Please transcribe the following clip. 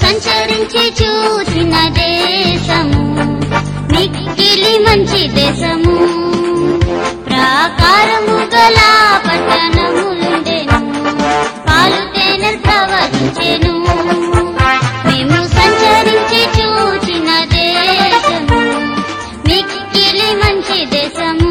సంచరించి చూసిన దేశము మిక్కిలి మంచి దేశము. ప్రాకారము గల పట్టణముండెను పాలు తేనె ప్రవహించెను మేము సంచరించి చూచిన దేశము మిక్కిలి మంచి దేశము.